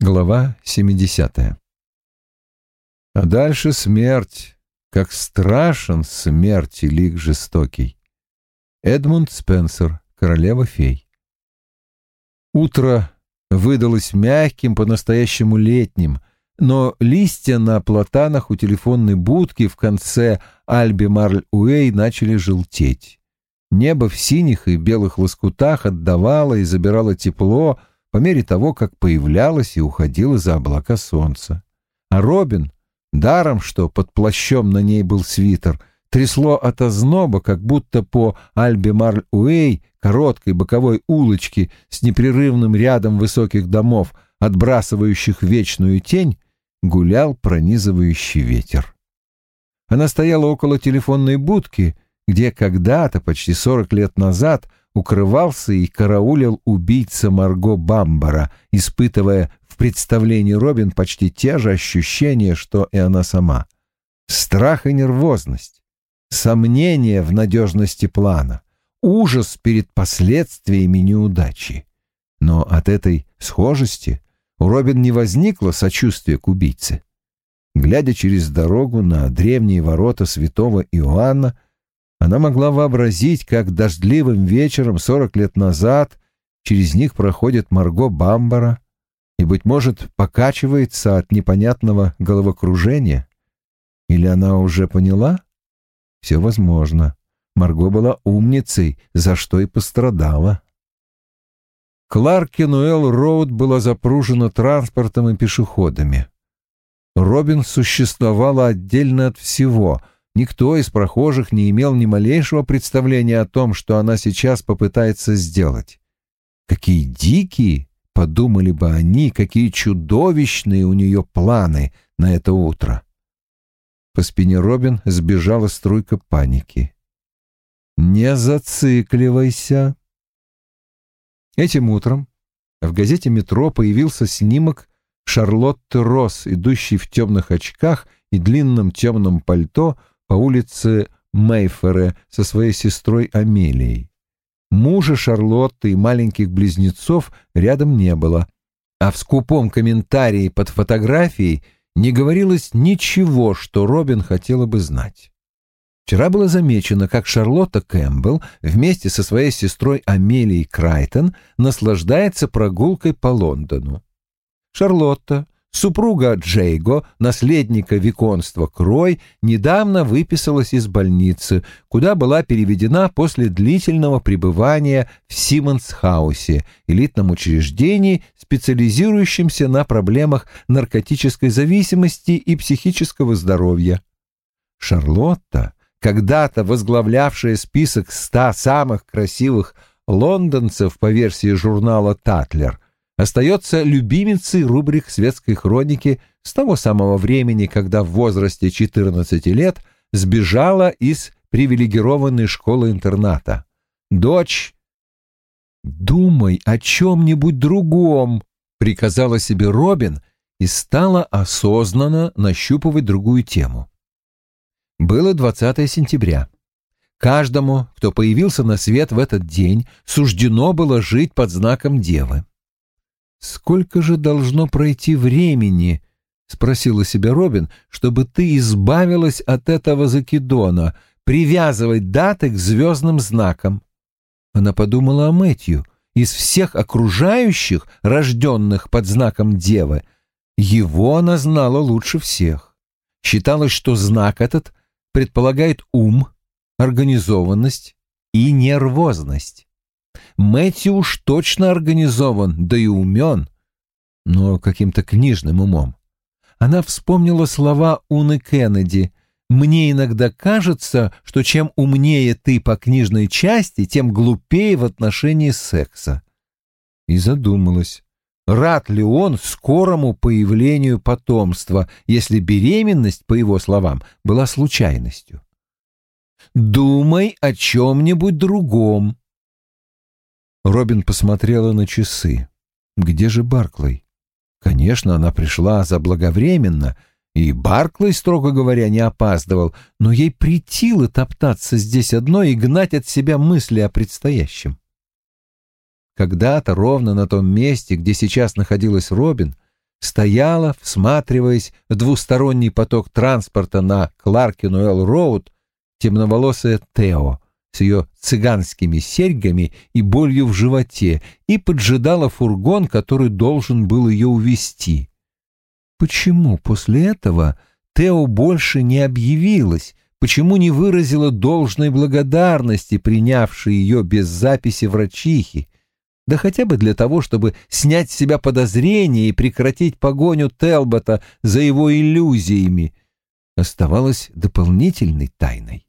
Глава 70. А дальше смерть, как страшен смерти лик жестокий. Эдмунд Спенсер, королева фей. Утро выдалось мягким, по-настоящему летним, но листья на платанах у телефонной будки в конце Альби Марль-Уэй начали желтеть. Небо в синих и белых лоскутах отдавало и забирало тепло, по мере того, как появлялось и уходило за облака солнца. А Робин, даром что под плащом на ней был свитер, трясло от озноба, как будто по Альбе-Марль-Уэй, короткой боковой улочке с непрерывным рядом высоких домов, отбрасывающих вечную тень, гулял пронизывающий ветер. Она стояла около телефонной будки, где когда-то, почти сорок лет назад, укрывался и караулил убийца Марго Бамбара, испытывая в представлении Робин почти те же ощущения, что и она сама. Страх и нервозность, сомнение в надежности плана, ужас перед последствиями неудачи. Но от этой схожести у Робин не возникло сочувствия к убийце. Глядя через дорогу на древние ворота святого Иоанна, она могла вообразить, как дождливым вечером сорок лет назад через них проходит Марго Бамбара и, быть может, покачивается от непонятного головокружения. Или она уже поняла? Все возможно. Марго была умницей, за что и пострадала. Кларкенуэлл Роуд была запружена транспортом и пешеходами. Робин существовала отдельно от всего — Никто из прохожих не имел ни малейшего представления о том, что она сейчас попытается сделать. Какие дикие, подумали бы они, какие чудовищные у нее планы на это утро. По спине Робин сбежала струйка паники. «Не зацикливайся!» Этим утром в газете «Метро» появился снимок Шарлотты Росс, идущей в темных очках и длинном темном пальто по улице Мейфере со своей сестрой Амелией. Мужа Шарлотты и маленьких близнецов рядом не было, а в скупом комментарии под фотографией не говорилось ничего, что Робин хотела бы знать. Вчера было замечено, как Шарлотта Кэмпбелл вместе со своей сестрой Амелией Крайтон наслаждается прогулкой по Лондону. Шарлотта Супруга Джейго, наследника виконства Крой, недавно выписалась из больницы, куда была переведена после длительного пребывания в Симмонс-хаусе, элитном учреждении, специализирующемся на проблемах наркотической зависимости и психического здоровья. Шарлотта, когда-то возглавлявшая список ста самых красивых лондонцев по версии журнала «Татлер», остается любимицей рубрик светской хроники с того самого времени, когда в возрасте 14 лет сбежала из привилегированной школы-интерната. Дочь «Думай о чем-нибудь другом», — приказала себе Робин и стала осознанно нащупывать другую тему. Было 20 сентября. Каждому, кто появился на свет в этот день, суждено было жить под знаком Девы. «Сколько же должно пройти времени?» — спросила себя Робин, «чтобы ты избавилась от этого закидона, привязывать даты к звездным знакам». Она подумала о Мэтью. Из всех окружающих, рожденных под знаком Девы, его она знала лучше всех. Считалось, что знак этот предполагает ум, организованность и нервозность. Мэтью уж точно организован, да и умен, но каким-то книжным умом. Она вспомнила слова Уны Кеннеди «Мне иногда кажется, что чем умнее ты по книжной части, тем глупее в отношении секса». И задумалась, рад ли он скорому появлению потомства, если беременность, по его словам, была случайностью. «Думай о чем-нибудь другом», Робин посмотрела на часы. Где же Барклey? Конечно, она пришла заблаговременно, и Барклey, строго говоря, не опаздывал, но ей притило топтаться здесь одной и гнать от себя мысли о предстоящем. Когда-то ровно на том месте, где сейчас находилась Робин, стояла, всматриваясь в двусторонний поток транспорта на Кларкинуэлл-Роуд, темноволосая Тео с ее цыганскими серьгами и болью в животе и поджидала фургон, который должен был ее увезти. Почему после этого Тео больше не объявилась, почему не выразила должной благодарности, принявшей ее без записи врачихи, да хотя бы для того, чтобы снять с себя подозрения и прекратить погоню Телбота за его иллюзиями, оставалась дополнительной тайной.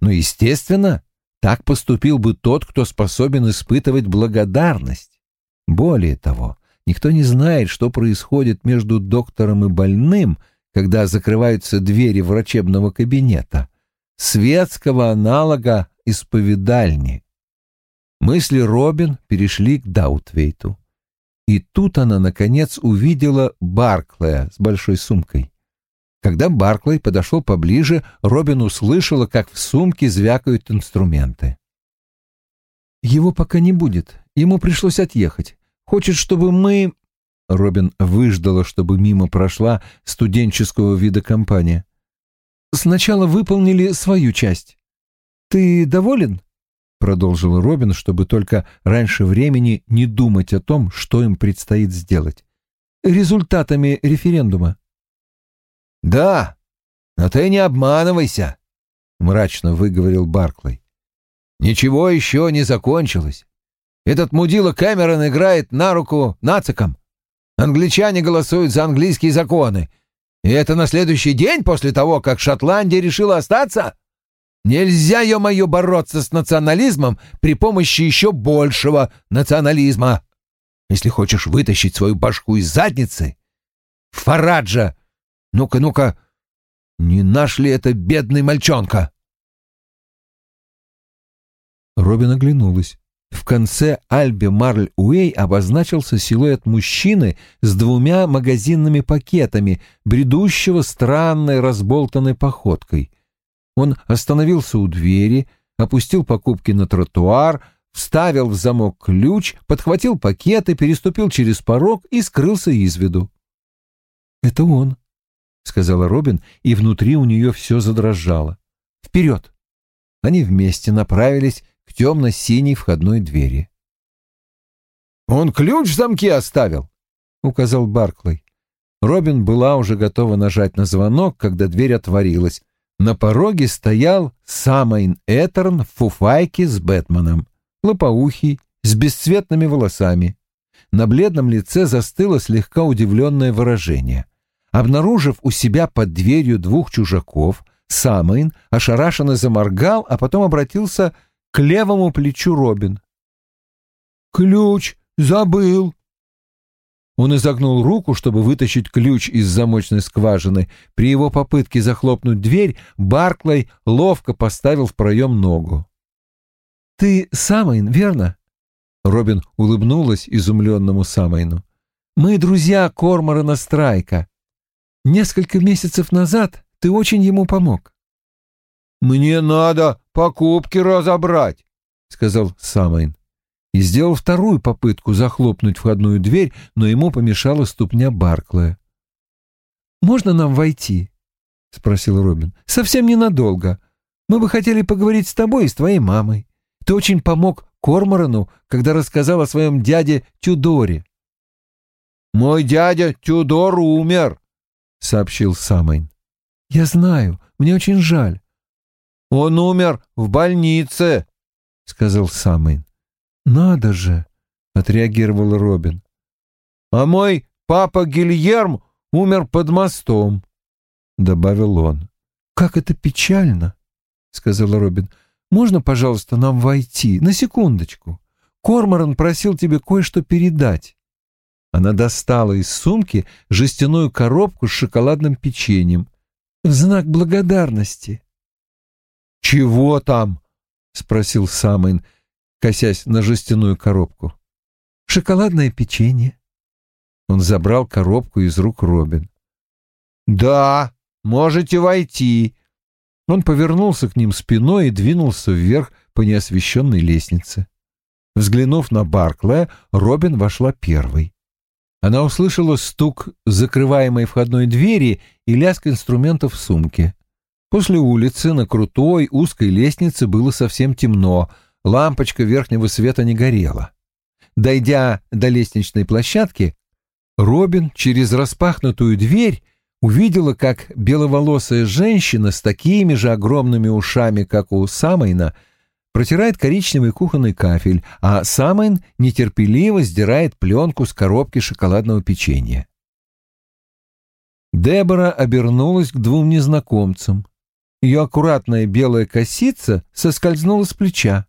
Но, естественно, так поступил бы тот, кто способен испытывать благодарность. Более того, никто не знает, что происходит между доктором и больным, когда закрываются двери врачебного кабинета. Светского аналога исповедальни. Мысли Робин перешли к Даутвейту. И тут она, наконец, увидела Барклая с большой сумкой. Когда Барклай подошел поближе, Робин услышала, как в сумке звякают инструменты. «Его пока не будет. Ему пришлось отъехать. Хочет, чтобы мы...» Робин выждала, чтобы мимо прошла студенческого вида компания. «Сначала выполнили свою часть. Ты доволен?» Продолжил Робин, чтобы только раньше времени не думать о том, что им предстоит сделать. «Результатами референдума». «Да, но ты не обманывайся», — мрачно выговорил Барклey. «Ничего еще не закончилось. Этот мудила Кэмерон играет на руку нацикам. Англичане голосуют за английские законы. И это на следующий день после того, как Шотландия решила остаться? Нельзя, ё-моё, бороться с национализмом при помощи еще большего национализма. Если хочешь вытащить свою башку из задницы, Фараджа ну-ка, ну-ка, не наш ли это бедный мальчонка?» Робин оглянулась. В конце Альбе Марль Уэй обозначился силуэт мужчины с двумя магазинными пакетами, бредущего странной разболтанной походкой. Он остановился у двери, опустил покупки на тротуар, вставил в замок ключ, подхватил пакеты, переступил через порог и скрылся из виду. «Это он», — сказала Робин, и внутри у нее все задрожало. «Вперед!» Они вместе направились к темно-синей входной двери. «Он ключ в замке оставил», — указал Барклey. Робин была уже готова нажать на звонок, когда дверь отворилась. На пороге стоял Самайн Этерн в фуфайке с Бэтменом, лопоухий, с бесцветными волосами. На бледном лице застыло слегка удивленное выражение — Обнаружив у себя под дверью двух чужаков, Самайн ошарашенно заморгал, а потом обратился к левому плечу Робин. «Ключ забыл!» Он изогнул руку, чтобы вытащить ключ из замочной скважины. При его попытке захлопнуть дверь Барклey ловко поставил в проем ногу. «Ты Самайн, верно?» Робин улыбнулась изумленному Самайну. «Мы друзья Корморана Страйка. Несколько месяцев назад ты очень ему помог. «Мне надо покупки разобрать», — сказал Самайн. И сделал вторую попытку захлопнуть входную дверь, но ему помешала ступня Барклая. «Можно нам войти?» — спросила Робин. «Совсем ненадолго. Мы бы хотели поговорить с тобой и с твоей мамой. Ты очень помог Корморану, когда рассказал о своем дяде Тюдоре». «Мой дядя Тюдор умер», — сообщил Самайн. «Я знаю, мне очень жаль». «Он умер в больнице», — сказал Самайн. «Надо же», — отреагировала Робин. «А мой папа Гильерм умер под мостом», — добавил он. «Как это печально», — сказал Робин. «Можно, пожалуйста, нам войти? На секундочку. Корморан просил тебе кое-что передать». Она достала из сумки жестяную коробку с шоколадным печеньем. В знак благодарности. «Чего там?» — спросил Самайн, косясь на жестяную коробку. «Шоколадное печенье». Он забрал коробку из рук Робин. «Да, можете войти». Он повернулся к ним спиной и двинулся вверх по неосвещенной лестнице. Взглянув на Барклая, Робин вошла первой. Она услышала стук закрываемой входной двери и лязг инструментов в сумке. После улицы на крутой узкой лестнице было совсем темно, лампочка верхнего света не горела. Дойдя до лестничной площадки, Робин через распахнутую дверь увидела, как беловолосая женщина с такими же огромными ушами, как у Самойна, протирает коричневый кухонный кафель, а Самойн нетерпеливо сдирает пленку с коробки шоколадного печенья. Дебора обернулась к двум незнакомцам. Ее аккуратная белая косица соскользнула с плеча.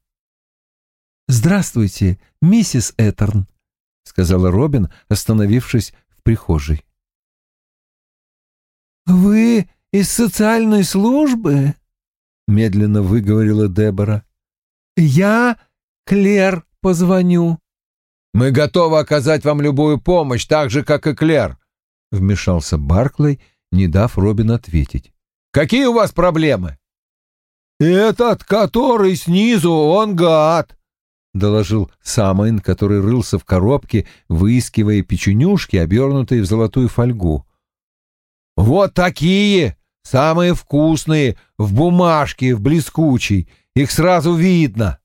«Здравствуйте, миссис Этерн», — сказала Робин, остановившись в прихожей. «Вы из социальной службы?» — медленно выговорила Дебора. «Я Клер позвоню». «Мы готовы оказать вам любую помощь, так же, как и Клер», — вмешался Барклey, не дав Робин ответить. «Какие у вас проблемы?» «Этот, который снизу, он гад», — доложил Самайн, который рылся в коробке, выискивая печенюшки, обернутые в золотую фольгу. «Вот такие! Самые вкусные! В бумажке, в блескучей! Их сразу видно!»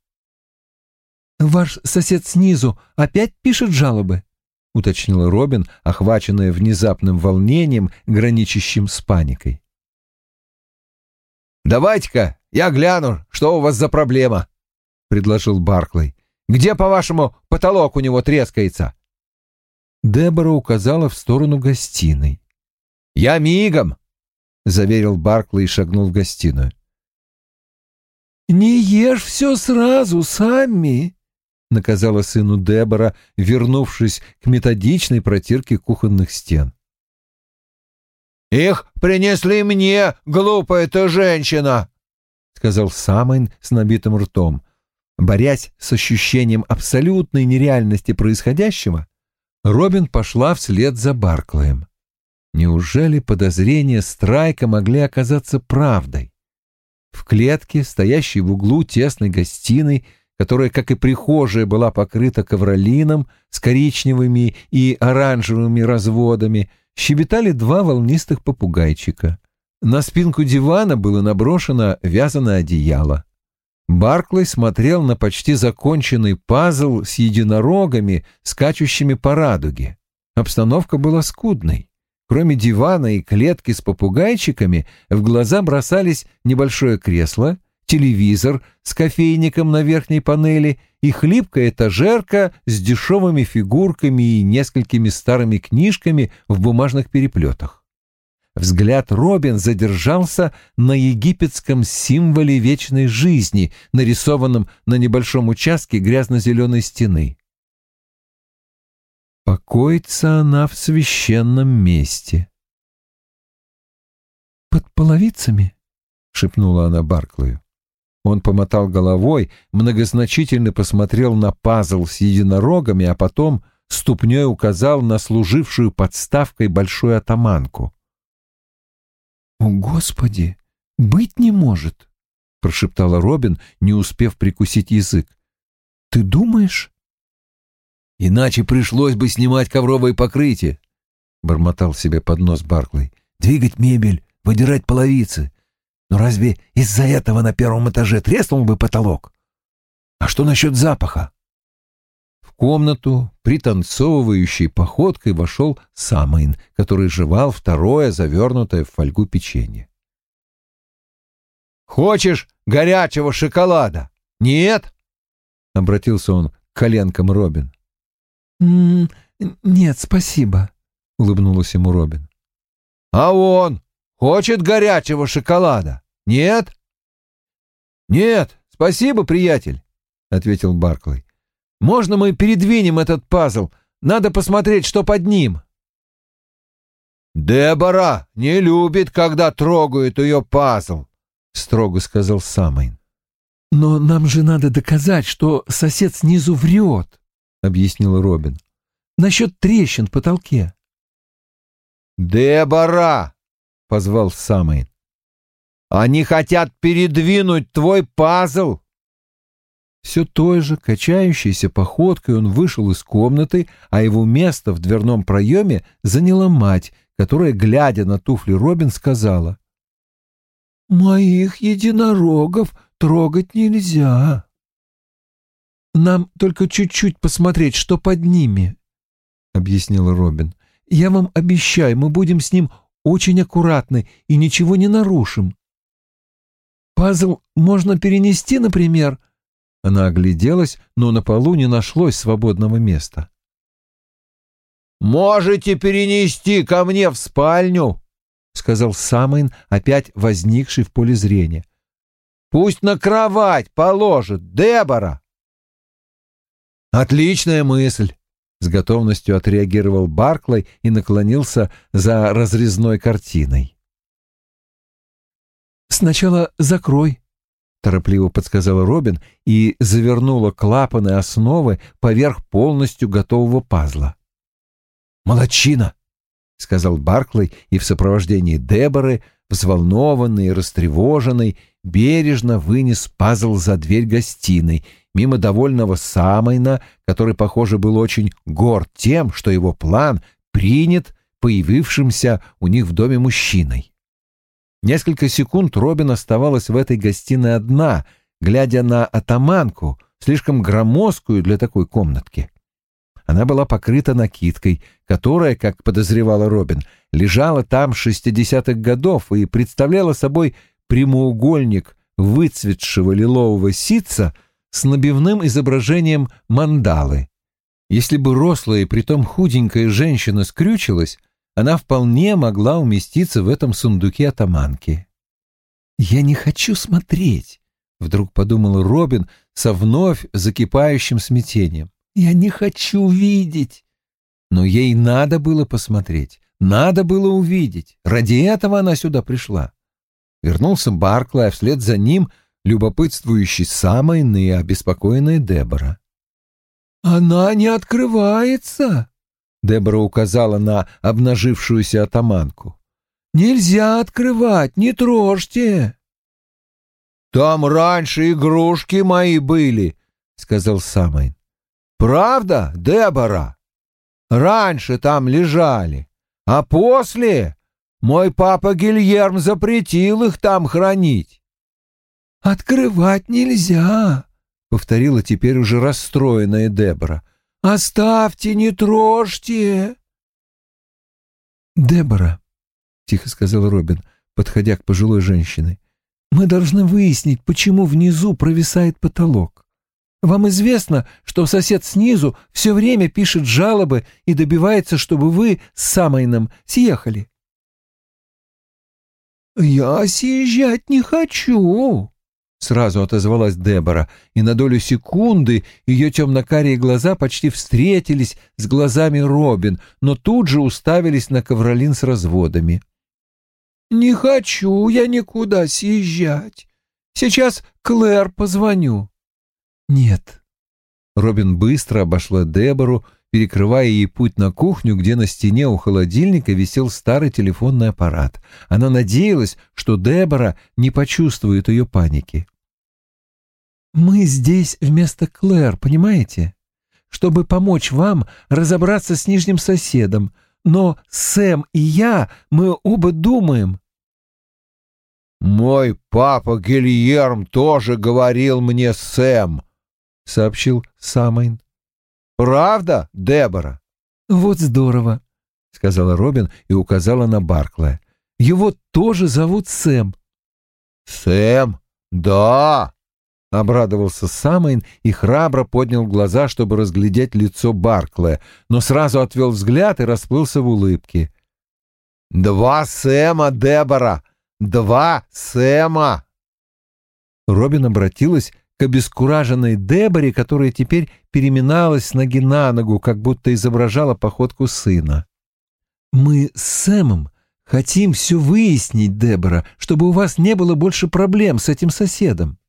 «Ваш сосед снизу опять пишет жалобы?» — уточнила Робин, охваченная внезапным волнением, граничащим с паникой. «Давайте-ка я гляну, что у вас за проблема», — предложил Барклey. Где, по-вашему, потолок у него трескается?» Дебора указала в сторону гостиной. «Я мигом!» — заверил Баркли и шагнул в гостиную. «Не ешь все сразу, сами!» — наказала сыну Дебора, вернувшись к методичной протирке кухонных стен. «Их принесли мне, глупая ты женщина!» — сказал Самайн с набитым ртом. Борясь с ощущением абсолютной нереальности происходящего, Робин пошла вслед за Барклаем. Неужели подозрения Страйка могли оказаться правдой? В клетке, стоящей в углу тесной гостиной, которая, как и прихожая, была покрыта ковролином с коричневыми и оранжевыми разводами, щебетали два волнистых попугайчика. На спинку дивана было наброшено вязаное одеяло. Барклey смотрел на почти законченный пазл с единорогами, скачущими по радуге. Обстановка была скудной. Кроме дивана и клетки с попугайчиками, в глаза бросались небольшое кресло, телевизор с кофейником на верхней панели и хлипкая этажерка с дешевыми фигурками и несколькими старыми книжками в бумажных переплетах. Взгляд Робин задержался на египетском символе вечной жизни, нарисованном на небольшом участке грязно-зеленой стены. Покоится она в священном месте. «Под половицами?» — шепнула она Барклою. Он помотал головой, многозначительно посмотрел на пазл с единорогами, а потом ступней указал на служившую подставкой большую атаманку. «О, Господи! Быть не может!» — прошептала Робин, не успев прикусить язык. «Ты думаешь?» «Иначе пришлось бы снимать ковровое покрытие», — бормотал себе под нос Барклey. «Двигать мебель, выдирать половицы. Но разве из-за этого на первом этаже треснул бы потолок? А что насчет запаха?» комнату пританцовывающей походкой вошел Самайн, который жевал второе завернутое в фольгу печенье. «Хочешь горячего шоколада? Нет?» — обратился он к коленкам Робин. «М -м, «Нет, спасибо», — улыбнулась ему Робин. «А он хочет горячего шоколада? Нет?» «Нет, спасибо, приятель», — ответил Барклey. Можно мы передвинем этот пазл? Надо посмотреть, что под ним». «Дебора не любит, когда трогают ее пазл», — строго сказал Самайн. «Но нам же надо доказать, что сосед снизу врет», — объяснила Робин. «Насчет трещин в потолке». «Дебора!» — позвал Самайн. «Они хотят передвинуть твой пазл!» Все той же качающейся походкой он вышел из комнаты, а его место в дверном проеме заняла мать, которая, глядя на туфли Робин, сказала. «Моих единорогов трогать нельзя. Нам только чуть-чуть посмотреть, что под ними», — объяснила Робин. «Я вам обещаю, мы будем с ним очень аккуратны и ничего не нарушим. Пазл можно перенести, например...» Она огляделась, но на полу не нашлось свободного места. «Можете перенести ко мне в спальню», — сказал Самайн, опять возникший в поле зрения. «Пусть на кровать положит Дебора». «Отличная мысль», — с готовностью отреагировал Барклey и наклонился за разрезной картиной. «Сначала закрой», — торопливо подсказала Робин и завернула клапаны основы поверх полностью готового пазла. «Молодчина!» — сказал Барклey и в сопровождении Деборы, взволнованный и растревоженный, бережно вынес пазл за дверь гостиной, мимо довольного Самойна, который, похоже, был очень горд тем, что его план принят появившимся у них в доме мужчиной. Несколько секунд Робин оставалась в этой гостиной одна, глядя на атаманку, слишком громоздкую для такой комнатки. Она была покрыта накидкой, которая, как подозревала Робин, лежала там шестидесятых годов и представляла собой прямоугольник выцветшего лилового ситца с набивным изображением мандалы. Если бы рослая и притом худенькая женщина скрючилась, она вполне могла уместиться в этом сундуке атаманки. «Я не хочу смотреть», — вдруг подумал Робин со вновь закипающим смятением. «Я не хочу видеть». Но ей надо было посмотреть, надо было увидеть. Ради этого она сюда пришла. Вернулся Барклай, а вслед за ним любопытствующий самая и обеспокоенная Дебора. «Она не открывается», Дебора указала на обнажившуюся атаманку. «Нельзя открывать, не трожьте!» «Там раньше игрушки мои были», — сказал Самайн. «Правда, Дебора? Раньше там лежали, а после мой папа Гильерм запретил их там хранить». «Открывать нельзя», — повторила теперь уже расстроенная Дебора. Оставьте, не трожьте!» «Дебора», — тихо сказал Робин, подходя к пожилой женщине, — «мы должны выяснить, почему внизу провисает потолок. Вам известно, что сосед снизу все время пишет жалобы и добивается, чтобы вы с Самойном съехали». «Я съезжать не хочу», Сразу отозвалась Дебора, и на долю секунды ее темно-карие глаза почти встретились с глазами Робин, но тут же уставились на ковролин с разводами. «Не хочу я никуда съезжать. Сейчас Клэр позвоню». «Нет». Робин быстро обошла Дебору, перекрывая ей путь на кухню, где на стене у холодильника висел старый телефонный аппарат. Она надеялась, что Дебора не почувствует ее паники. «Мы здесь вместо Клэр, понимаете? Чтобы помочь вам разобраться с нижним соседом. Но Сэм и я, мы оба думаем...» «Мой папа Гильерм тоже говорил мне Сэм», — сообщил Самайн. Правда, Дебора? Вот здорово, сказала Робин и указала на Барклая. Его тоже зовут Сэм. Сэм? Да, Обрадовался Самайн и храбро поднял глаза, чтобы разглядеть лицо Барклая, но сразу отвел взгляд и расплылся в улыбке. «Два Сэма, Дебора! Два Сэма!» Робин обратилась к обескураженной Деборе, которая теперь переминалась с ноги на ногу, как будто изображала походку сына. «Мы с Сэмом хотим все выяснить, Дебора, чтобы у вас не было больше проблем с этим соседом».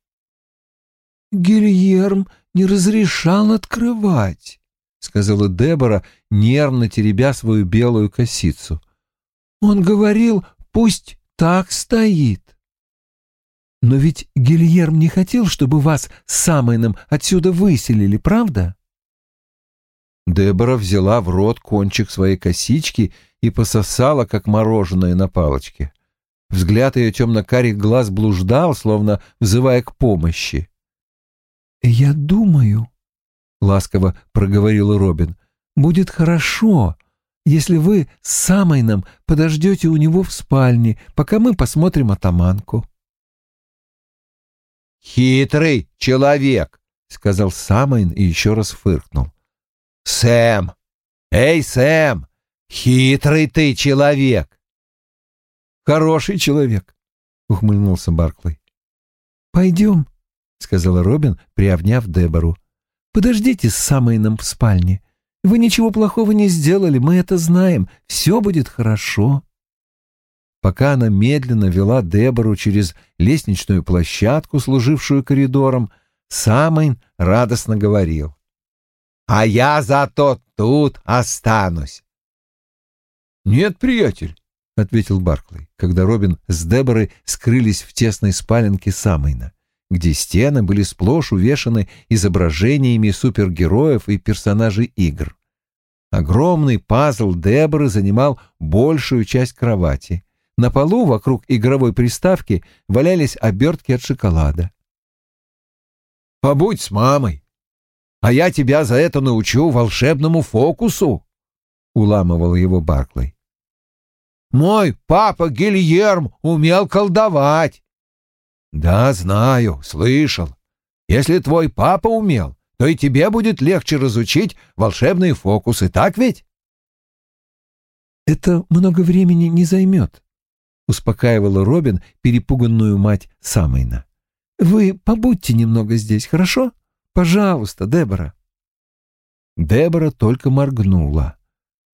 «Гильерм не разрешал открывать», — сказала Дебора, нервно теребя свою белую косицу. «Он говорил, пусть так стоит». Но ведь Гильерм не хотел, чтобы вас с Самойном отсюда выселили, правда? Дебора взяла в рот кончик своей косички и пососала, как мороженое на палочке. Взгляд ее темно-карих глаз блуждал, словно взывая к помощи. «Я думаю», — ласково проговорил Робин, — «будет хорошо, если вы с Самойном подождете у него в спальне, пока мы посмотрим атаманку». «Хитрый человек», — сказал Самайн и еще раз фыркнул. «Сэм! Эй, Сэм! Хитрый ты человек!» «Хороший человек», — ухмыльнулся Барклey. «Пойдем», — сказала Робин, приобняв Дебору. «Подождите с Самойном в спальне. Вы ничего плохого не сделали, мы это знаем. Все будет хорошо». Пока она медленно вела Дебору через лестничную площадку, служившую коридором, Самайн радостно говорил. «А я зато тут останусь». «Нет, приятель», — ответил Барклey, когда Робин с Деборой скрылись в тесной спаленке Самайна, где стены были сплошь увешаны изображениями супергероев и персонажей игр. Огромный пазл Деборы занимал большую часть кровати — на полу вокруг игровой приставки валялись обертки от шоколада. «Побудь с мамой, а я тебя за это научу волшебному фокусу», — уламывал его Барклey. «Мой папа Гильерм умел колдовать». «Да, знаю, слышал. Если твой папа умел, то и тебе будет легче разучить волшебные фокусы, так ведь?» «Это много времени не займет», успокаивала Робин перепуганную мать Самойна. «Вы побудьте немного здесь, хорошо? Пожалуйста, Дебора». Дебора только моргнула.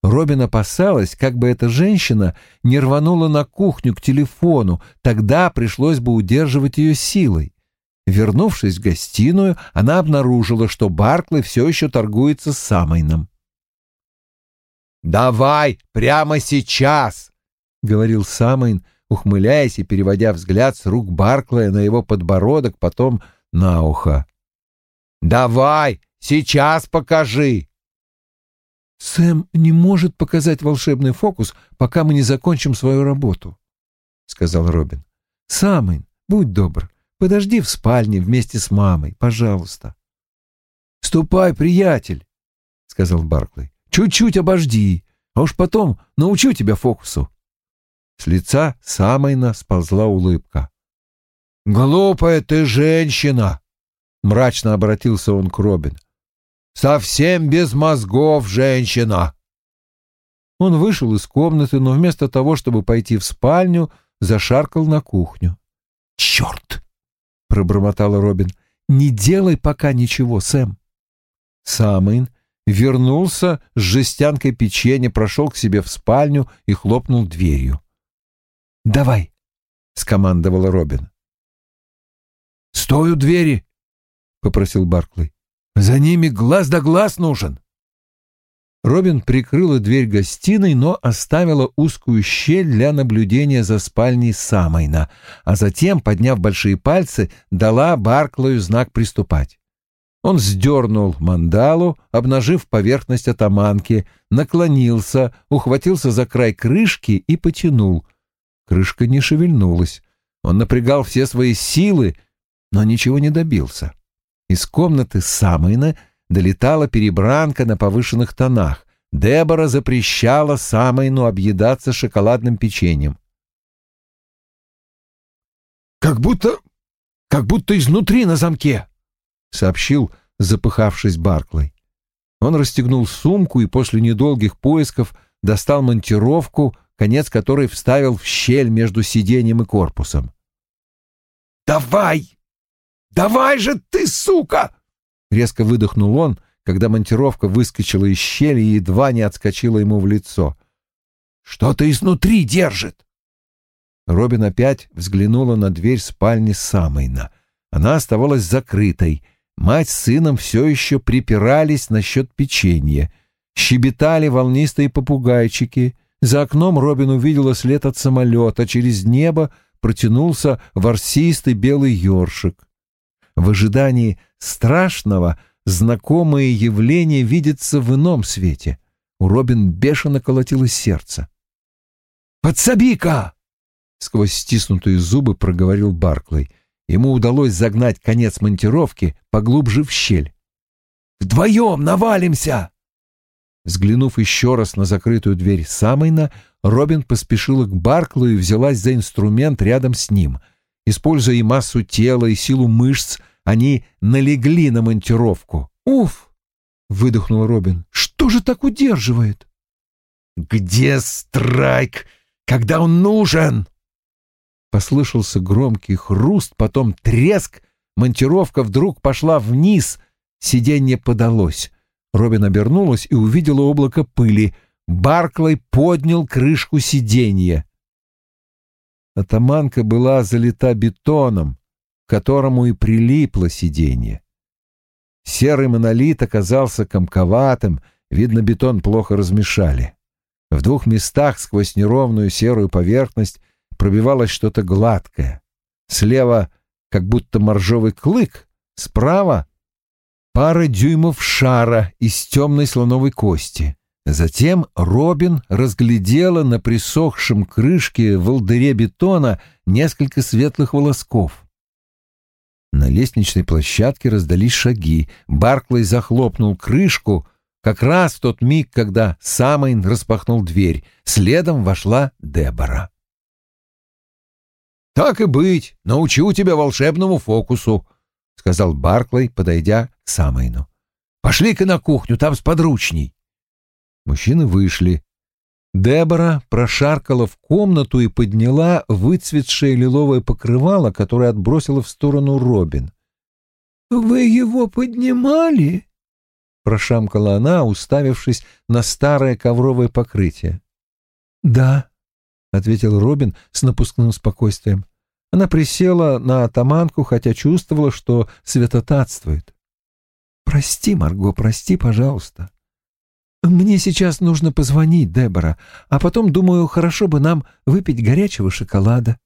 Робин опасалась, как бы эта женщина не рванула на кухню к телефону, тогда пришлось бы удерживать ее силой. Вернувшись в гостиную, она обнаружила, что Барклey все еще торгуется с Самойном. «Давай прямо сейчас!» — говорил Самайн, ухмыляясь и переводя взгляд с рук Барклая на его подбородок, потом на ухо. «Давай, сейчас покажи!» «Сэм не может показать волшебный фокус, пока мы не закончим свою работу», — сказал Робин. «Самайн, будь добр, подожди в спальне вместе с мамой, пожалуйста». «Ступай, приятель», — сказал Барклey. «Чуть-чуть обожди, а уж потом научу тебя фокусу». С лица Самойна сползла улыбка. «Глупая ты женщина!» — мрачно обратился он к Робин. «Совсем без мозгов женщина!» Он вышел из комнаты, но вместо того, чтобы пойти в спальню, зашаркал на кухню. «Черт!» — пробормотал Робин. «Не делай пока ничего, Сэм». Самайн вернулся с жестянкой печенья, прошел к себе в спальню и хлопнул дверью. «Давай!» — скомандовал Робин. «Стой у двери!» — попросил Барклey. «За ними глаз да глаз нужен!» Робин прикрыла дверь гостиной, но оставила узкую щель для наблюдения за спальней Самойна, а затем, подняв большие пальцы, дала Барклою знак приступать. Он сдернул мандалу, обнажив поверхность атаманки, наклонился, ухватился за край крышки и потянул — Крышка не шевельнулась. Он напрягал все свои силы, но ничего не добился. Из комнаты Самойна долетала перебранка на повышенных тонах. Дебора запрещала Самойну объедаться шоколадным печеньем. «Как будто... как будто изнутри на замке», — сообщил, запыхавшись Барклey. Он расстегнул сумку и после недолгих поисков достал монтировку, конец которой вставил в щель между сиденьем и корпусом. «Давай! Давай же ты, сука!» Резко выдохнул он, когда монтировка выскочила из щели и едва не отскочила ему в лицо. «Что-то изнутри держит!» Робин опять взглянула на дверь спальни Самойна. Она оставалась закрытой. Мать с сыном все еще припирались насчет печенья. Щебетали волнистые попугайчики — за окном Робин увидела след от самолета, через небо протянулся ворсистый белый ёршик. В ожидании страшного знакомые явления видятся в ином свете. У Робин бешено колотилось сердце. «Подсоби-ка!» — сквозь стиснутые зубы проговорил Барклey. Ему удалось загнать конец монтировки поглубже в щель. «Вдвоем навалимся!» Взглянув еще раз на закрытую дверь Самойна, Робин поспешила к Барклу и взялась за инструмент рядом с ним. Используя и массу тела, и силу мышц, они налегли на монтировку. «Уф!» — выдохнул Робин. «Что же так удерживает?» «Где страйк, когда он нужен?» Послышался громкий хруст, потом треск. Монтировка вдруг пошла вниз. Сиденье подалось. Робин обернулась и увидела облако пыли. Барклай поднял крышку сиденья. Атаманка была залита бетоном, к которому и прилипло сиденье. Серый монолит оказался комковатым, видно, бетон плохо размешали. В двух местах сквозь неровную серую поверхность пробивалось что-то гладкое. Слева как будто моржовый клык, справа пара дюймов шара из темной слоновой кости. Затем Робин разглядела на присохшем крышке волдыре бетона несколько светлых волосков. На лестничной площадке раздались шаги. Барклey захлопнул крышку как раз в тот миг, когда Самайн распахнул дверь. Следом вошла Дебора. «Так и быть, научу тебя волшебному фокусу», — сказал Барклey, подойдя к Самайну. «Пошли-ка на кухню, там сподручней». Мужчины вышли. Дебора прошаркала в комнату и подняла выцветшее лиловое покрывало, которое отбросила в сторону Робин. «Вы его поднимали?» — прошамкала она, уставившись на старое ковровое покрытие. «Да», — ответил Робин с напускным спокойствием. Она присела на атаманку, хотя чувствовала, что святотатствует. «Прости, Марго, прости, пожалуйста. Мне сейчас нужно позвонить, Дебора, а потом, думаю, хорошо бы нам выпить горячего шоколада».